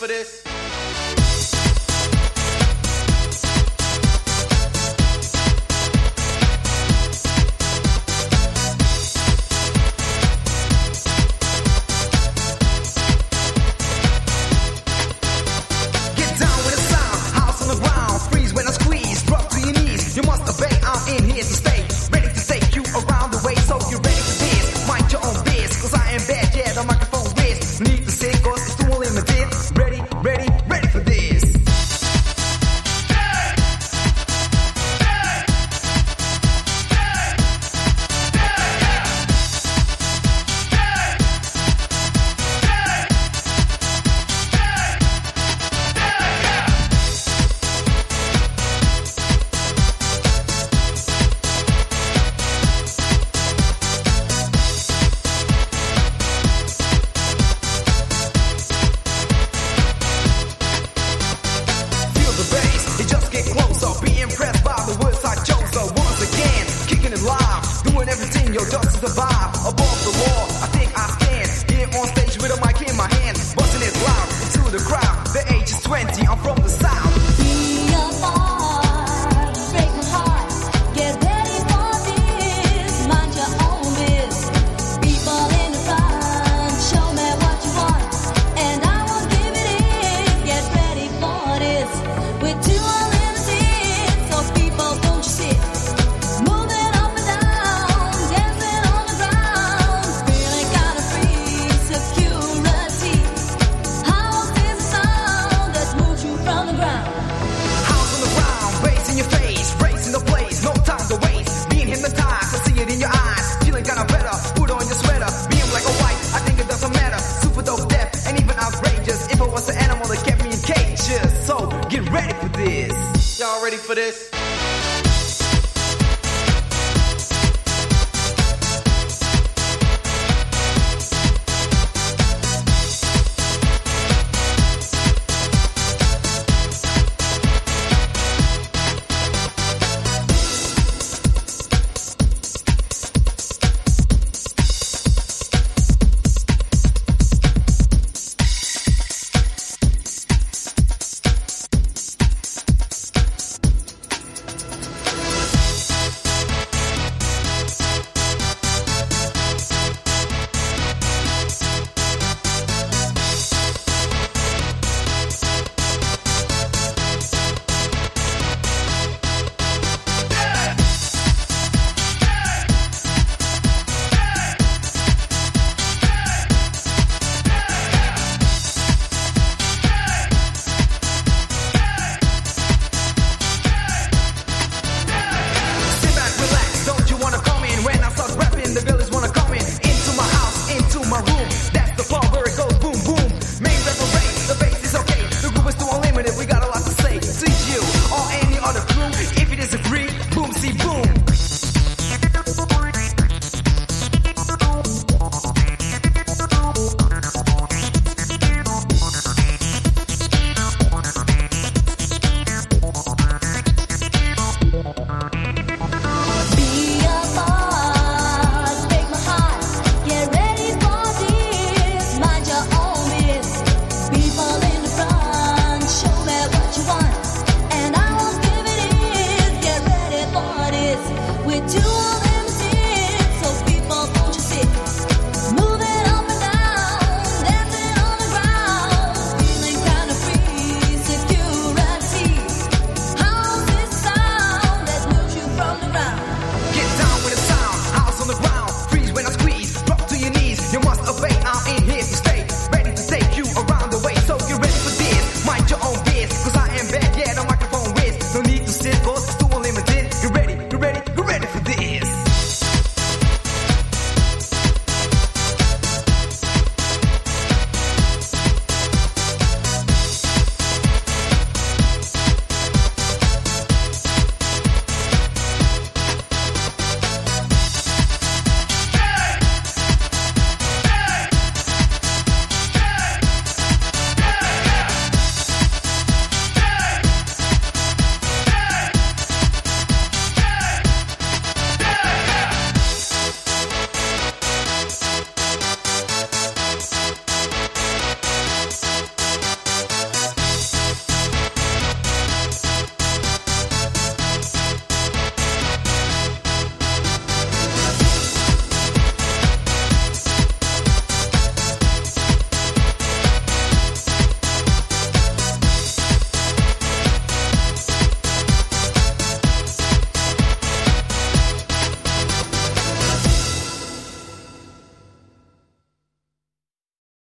for this? the vibe above the wall. I think I stand here on stage with a mic.